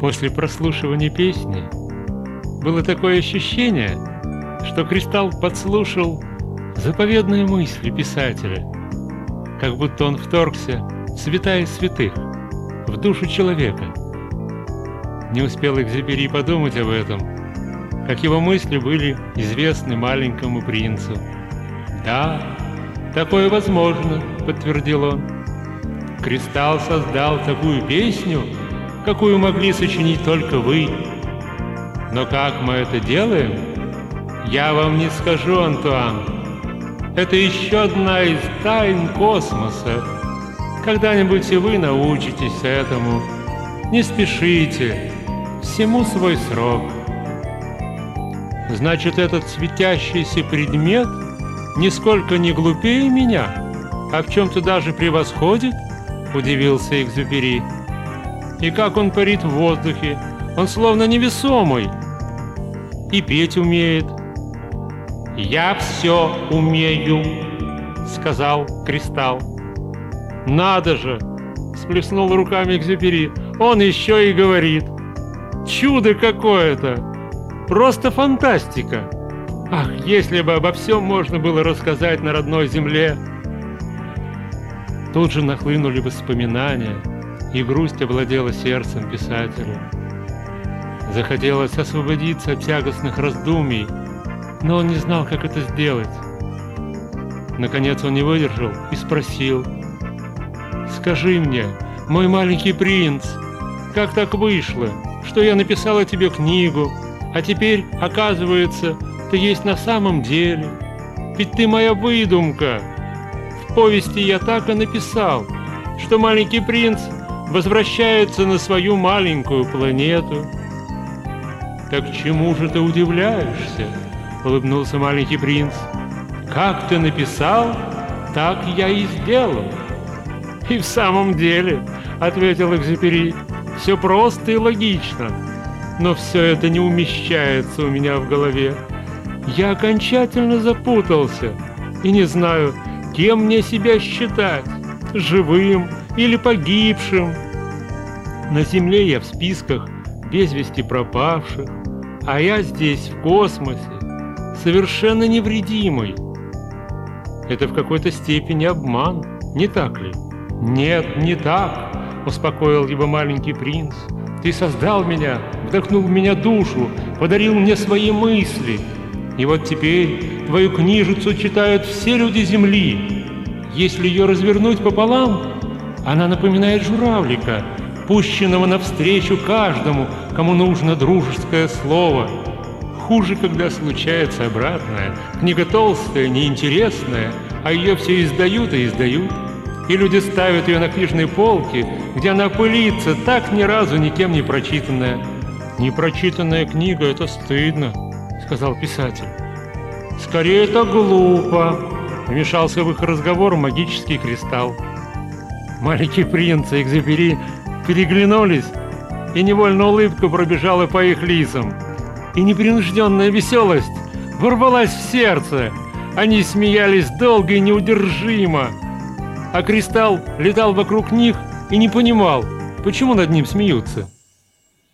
После прослушивания песни было такое ощущение, что Кристалл подслушал заповедные мысли писателя, как будто он вторгся в святая святых, в душу человека. Не успел Экзюпери подумать об этом, как его мысли были известны маленькому принцу. «Да, такое возможно», — подтвердил он. «Кристалл создал такую песню, какую могли сочинить только вы. Но как мы это делаем, я вам не скажу, Антуан. Это еще одна из тайн космоса. Когда-нибудь и вы научитесь этому. Не спешите, всему свой срок. Значит, этот светящийся предмет нисколько не глупее меня, а в чем-то даже превосходит, удивился Экзюпери. И как он парит в воздухе, он словно невесомый. И петь умеет. «Я все умею», — сказал Кристалл. «Надо же!» — сплеснул руками Экзюпери. «Он еще и говорит. Чудо какое-то! Просто фантастика! Ах, если бы обо всем можно было рассказать на родной земле!» Тут же нахлынули воспоминания — и грусть овладела сердцем писателя. Захотелось освободиться от тягостных раздумий, но он не знал, как это сделать. Наконец он не выдержал и спросил. «Скажи мне, мой маленький принц, как так вышло, что я написала тебе книгу, а теперь, оказывается, ты есть на самом деле? Ведь ты моя выдумка!» В повести я так и написал, что маленький принц возвращается на свою маленькую планету. «Так чему же ты удивляешься?» — улыбнулся маленький принц. «Как ты написал, так я и сделал». «И в самом деле», — ответил Экзюпери, — «все просто и логично, но все это не умещается у меня в голове. Я окончательно запутался и не знаю, кем мне себя считать, живым или погибшим. На Земле я в списках без вести пропавших, а я здесь, в космосе, совершенно невредимый. Это в какой-то степени обман, не так ли? Нет, не так, успокоил его маленький принц. Ты создал меня, вдохнул в меня душу, подарил мне свои мысли. И вот теперь твою книжицу читают все люди Земли. Если ее развернуть пополам, она напоминает журавлика, пущенного навстречу каждому, кому нужно дружеское слово. Хуже, когда случается обратное. Книга толстая, неинтересная, а ее все издают и издают. И люди ставят ее на книжные полки, где она пылится, так ни разу никем не прочитанная. «Непрочитанная книга — это стыдно», — сказал писатель. «Скорее, это глупо», — вмешался в их разговор магический кристалл. Маленький принц и Экзюпери переглянулись, и невольно улыбка пробежала по их лицам. И непринужденная веселость ворвалась в сердце. Они смеялись долго и неудержимо. А Кристалл летал вокруг них и не понимал, почему над ним смеются.